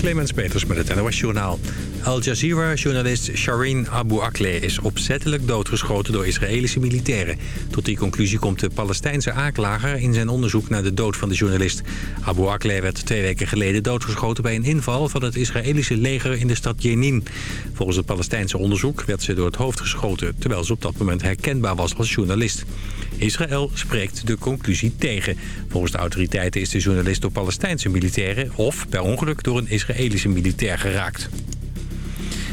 Clemens Peters met het NOS Journaal. Al Jazeera-journalist Shireen Abu Akleh is opzettelijk doodgeschoten door Israëlische militairen. Tot die conclusie komt de Palestijnse aanklager in zijn onderzoek naar de dood van de journalist. Abu Akleh werd twee weken geleden doodgeschoten bij een inval van het Israëlische leger in de stad Jenin. Volgens het Palestijnse onderzoek werd ze door het hoofd geschoten... terwijl ze op dat moment herkenbaar was als journalist. Israël spreekt de conclusie tegen. Volgens de autoriteiten is de journalist door Palestijnse militairen... of per ongeluk door een Israëlische militair geraakt.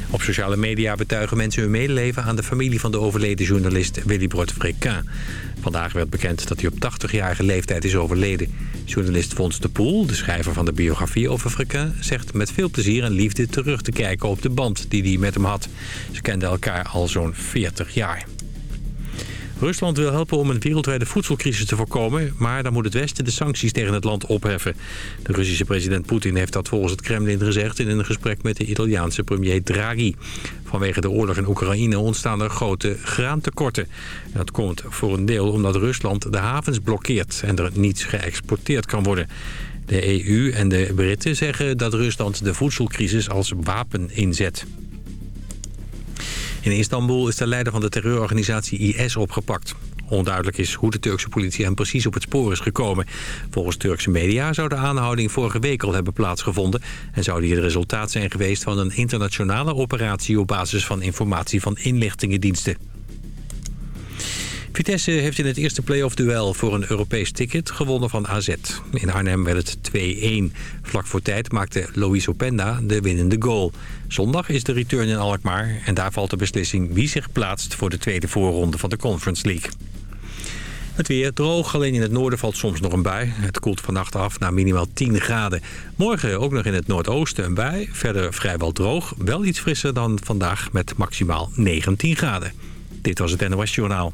Op sociale media betuigen mensen hun medeleven aan de familie van de overleden journalist Willy Brod. Vandaag werd bekend dat hij op 80-jarige leeftijd is overleden. Journalist Fons de Poel, de schrijver van de biografie over Fréquin... zegt met veel plezier en liefde terug te kijken op de band die hij met hem had. Ze kenden elkaar al zo'n 40 jaar. Rusland wil helpen om een wereldwijde voedselcrisis te voorkomen... maar dan moet het Westen de sancties tegen het land opheffen. De Russische president Poetin heeft dat volgens het Kremlin gezegd... in een gesprek met de Italiaanse premier Draghi. Vanwege de oorlog in Oekraïne ontstaan er grote graantekorten. dat komt voor een deel omdat Rusland de havens blokkeert... en er niets geëxporteerd kan worden. De EU en de Britten zeggen dat Rusland de voedselcrisis als wapen inzet. In Istanbul is de leider van de terreurorganisatie IS opgepakt. Onduidelijk is hoe de Turkse politie hem precies op het spoor is gekomen. Volgens Turkse media zou de aanhouding vorige week al hebben plaatsgevonden... en zou die het resultaat zijn geweest van een internationale operatie... op basis van informatie van inlichtingendiensten. Vitesse heeft in het eerste play-off-duel voor een Europees ticket gewonnen van AZ. In Arnhem werd het 2-1. Vlak voor tijd maakte Loïs Openda de winnende goal. Zondag is de return in Alkmaar en daar valt de beslissing wie zich plaatst voor de tweede voorronde van de Conference League. Het weer droog, alleen in het noorden valt soms nog een bui. Het koelt vannacht af naar minimaal 10 graden. Morgen ook nog in het noordoosten een bui. Verder vrijwel droog, wel iets frisser dan vandaag met maximaal 19 graden. Dit was het NOS Journaal.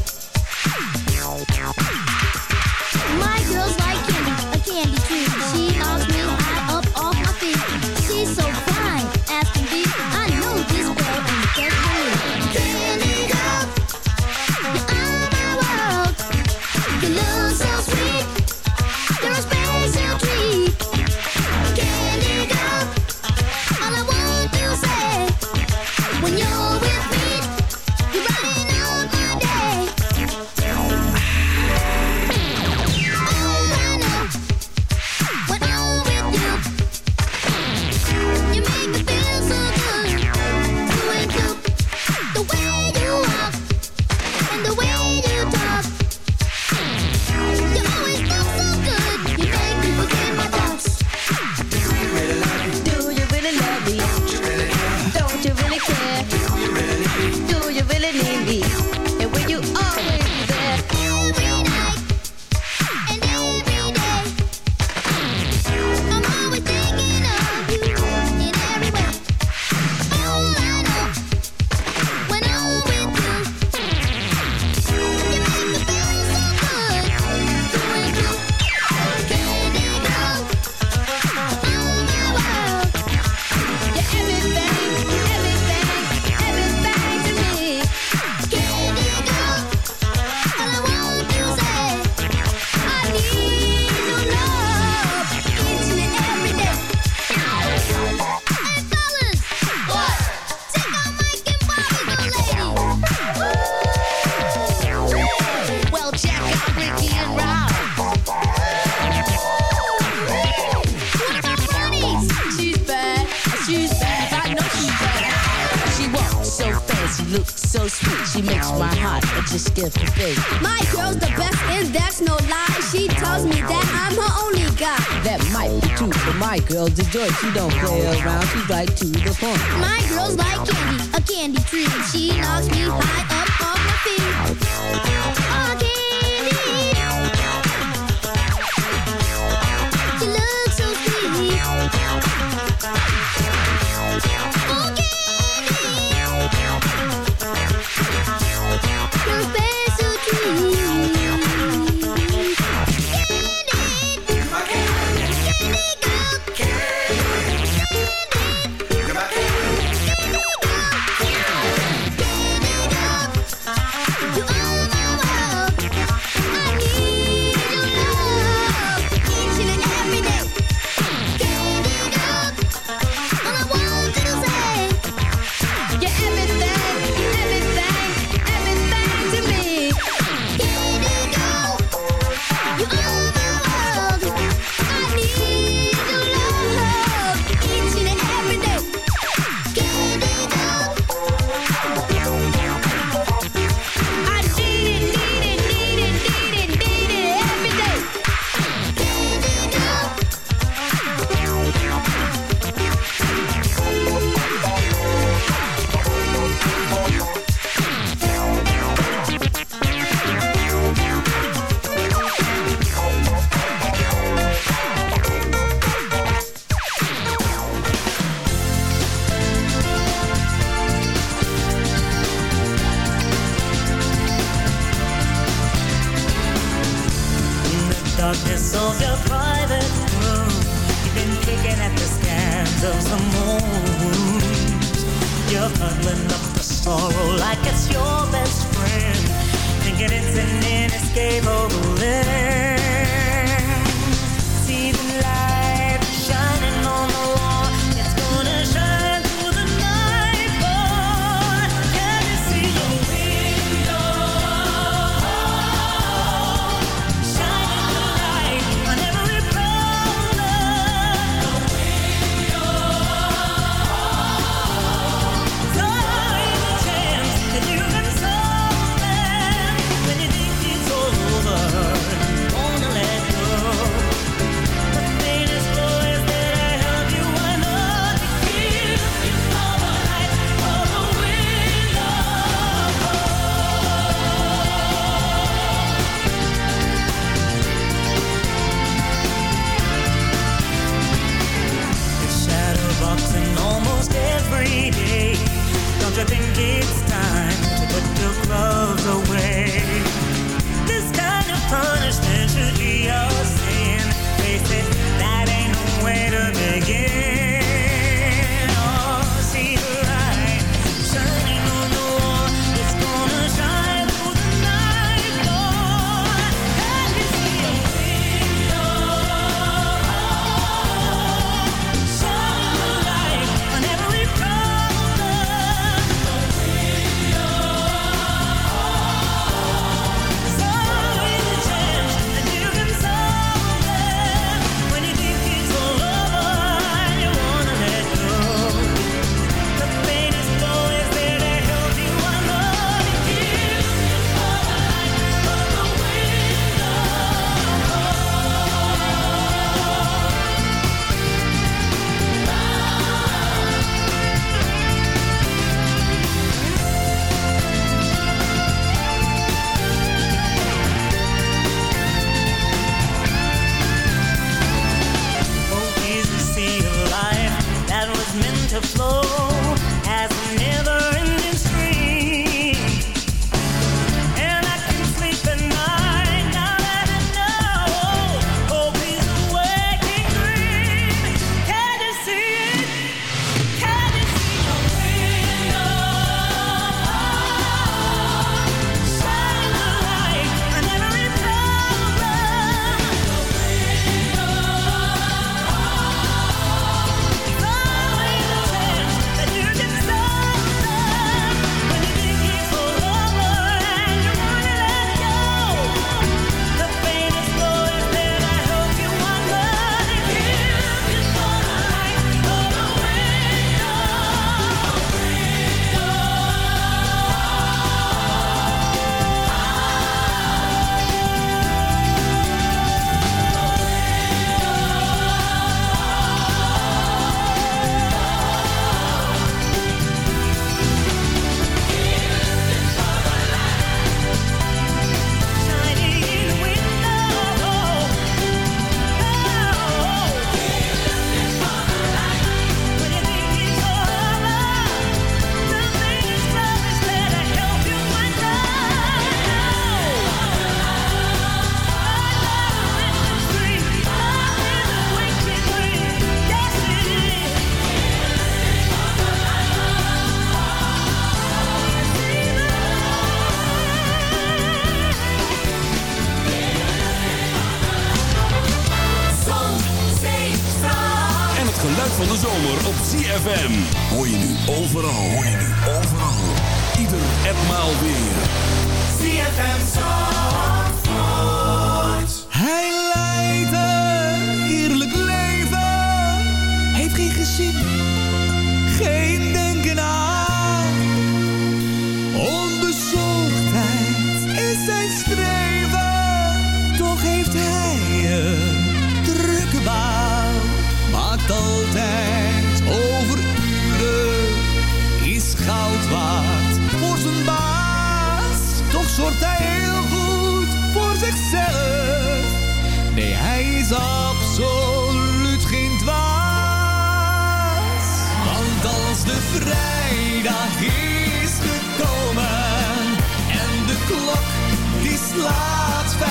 she the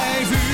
vijf uur,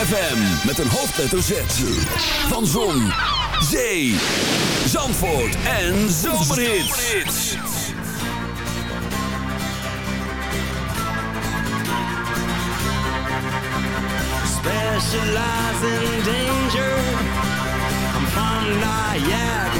ZFM met een hoofdletter Z. Van Zon, Zee, Zandvoort en Zomerhits. Specialize in danger. I'm I. yeah.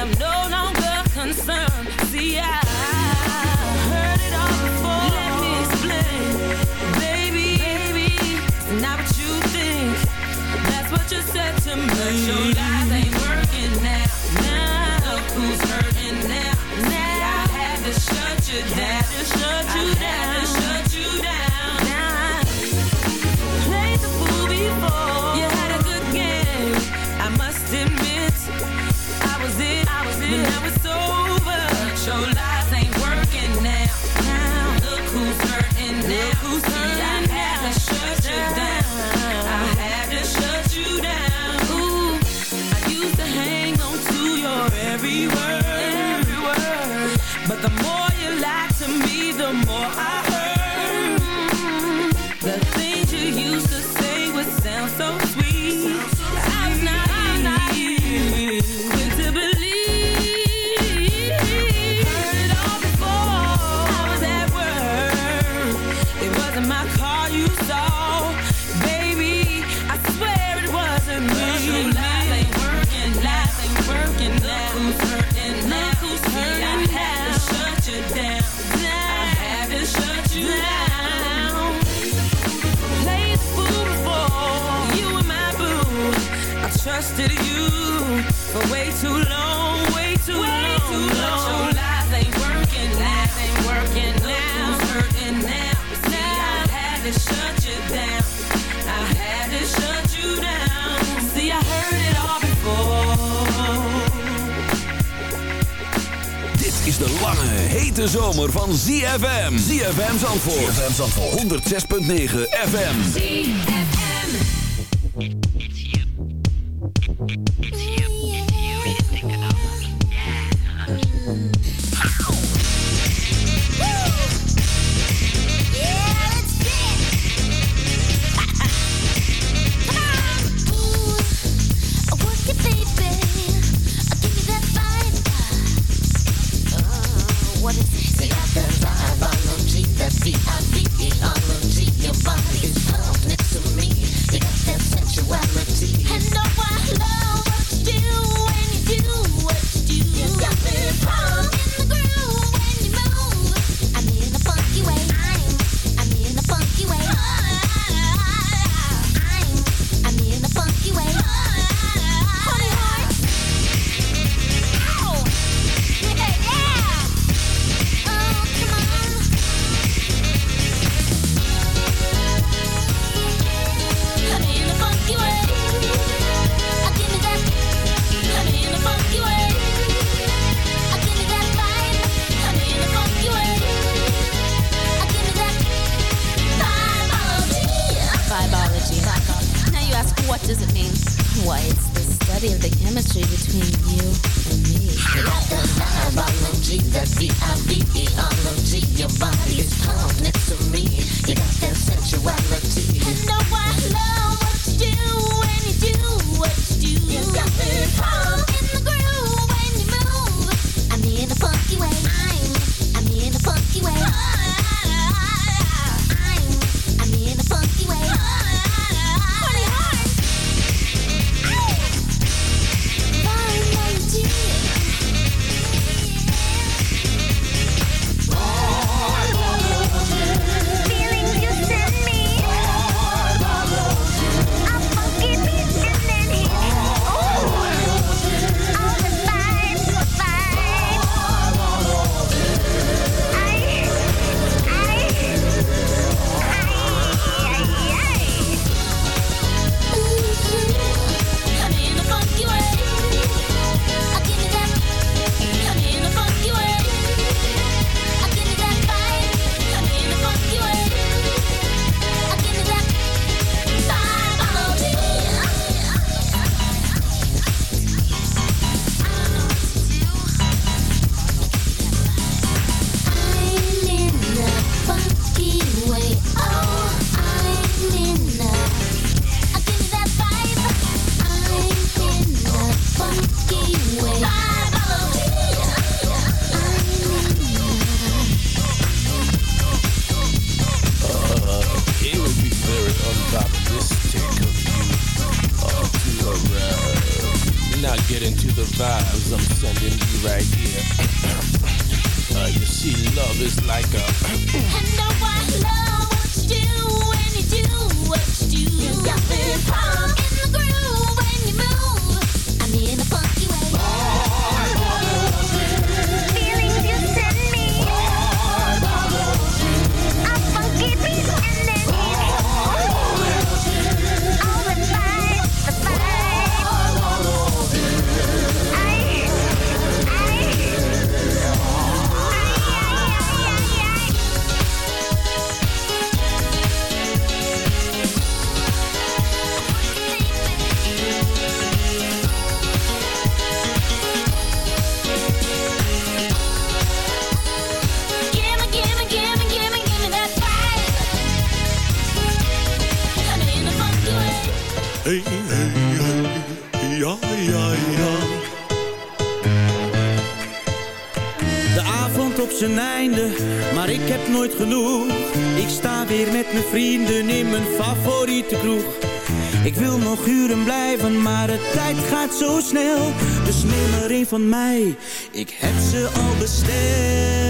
am no longer concerned. See, I heard it all before. Let me explain, baby. not what you think. That's what you said to me. Your lies ain't working now. Now look who's hurting now. Now I had to shut you down. Shut you down. Shut you down. been trusted you for way too long, way too long. Too long. Your lies ain't working, lies ain't working now. Who's hurting now? See, I had to shut you down. I had to shut you down. See, I heard it all before. Dit is de lange, hete zomer van ZFM. ZFM Zandvoort. ZFM Zandvoort. 106.9 FM. Yeah, between you and me. That body is pumped next to me. You got that. I know I love what you do when you do what you do. You got me in the groove when you move. I'm in a funky way. I'm, I'm in a funky way. zo snel, dus neem er een van mij. Ik heb ze al besteld.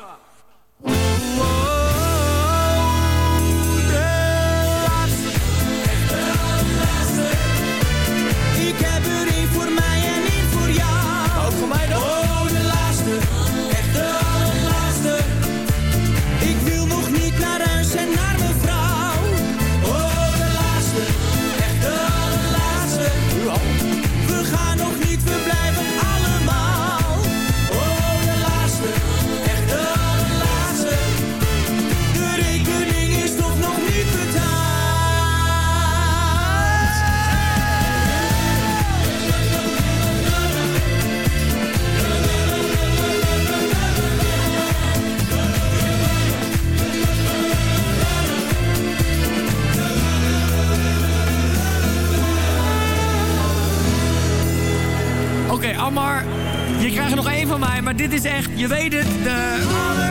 Maar je krijgt er nog één van mij, maar dit is echt, je weet het, de...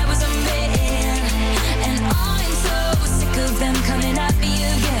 them coming after you, again.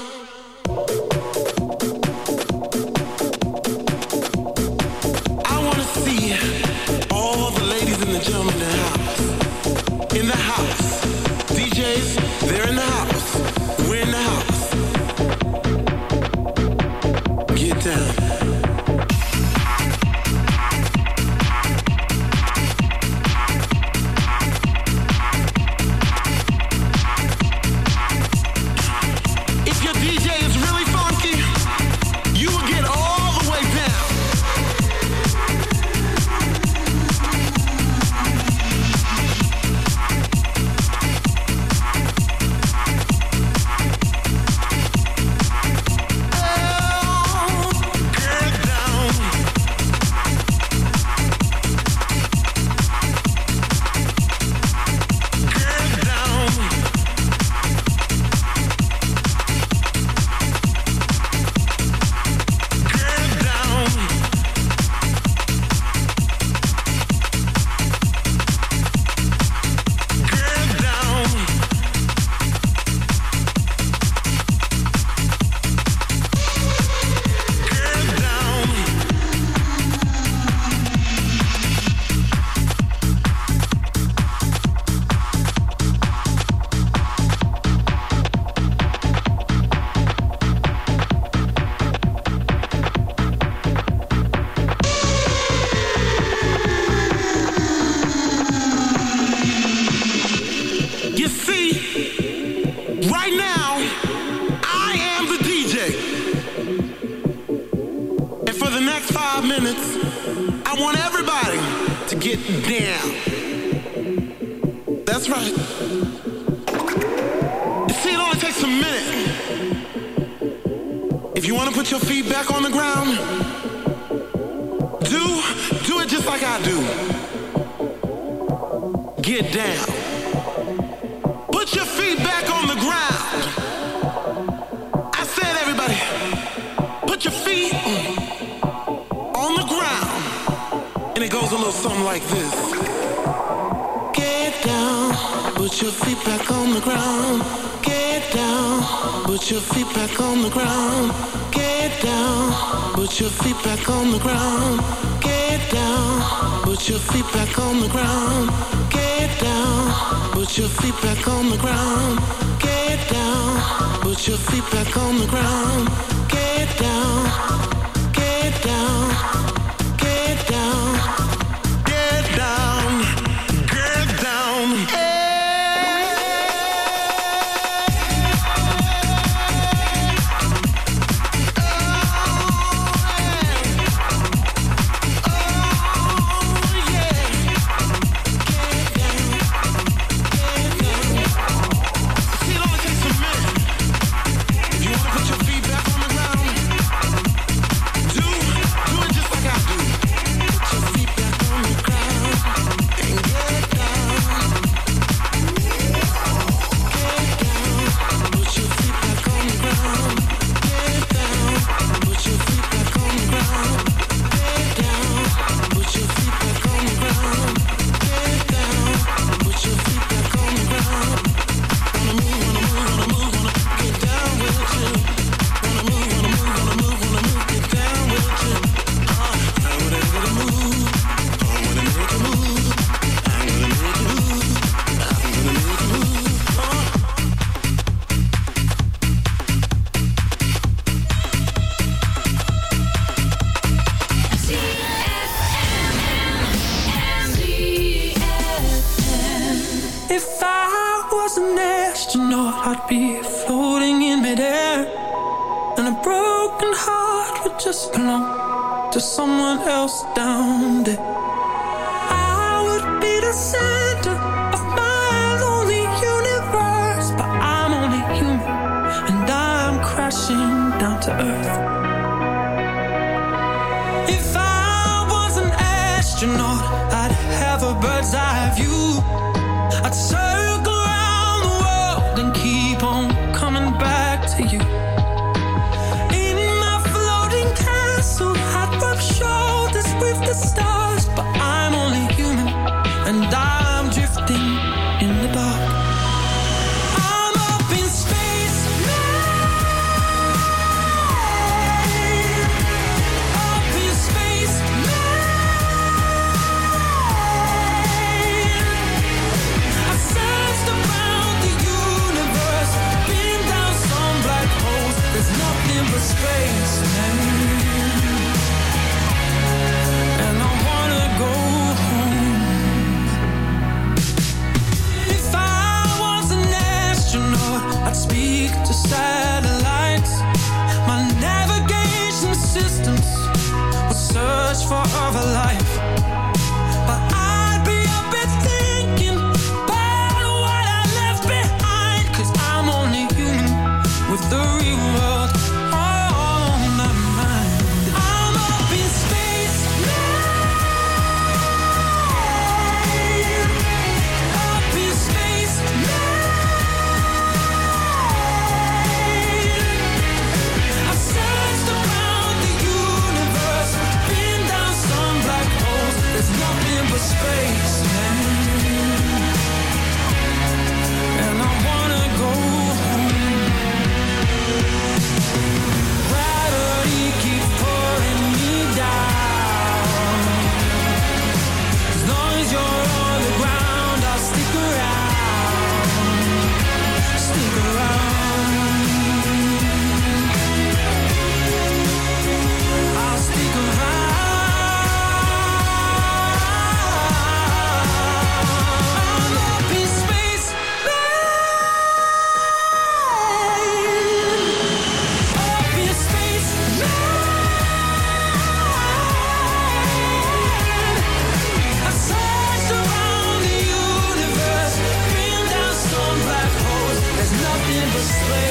straight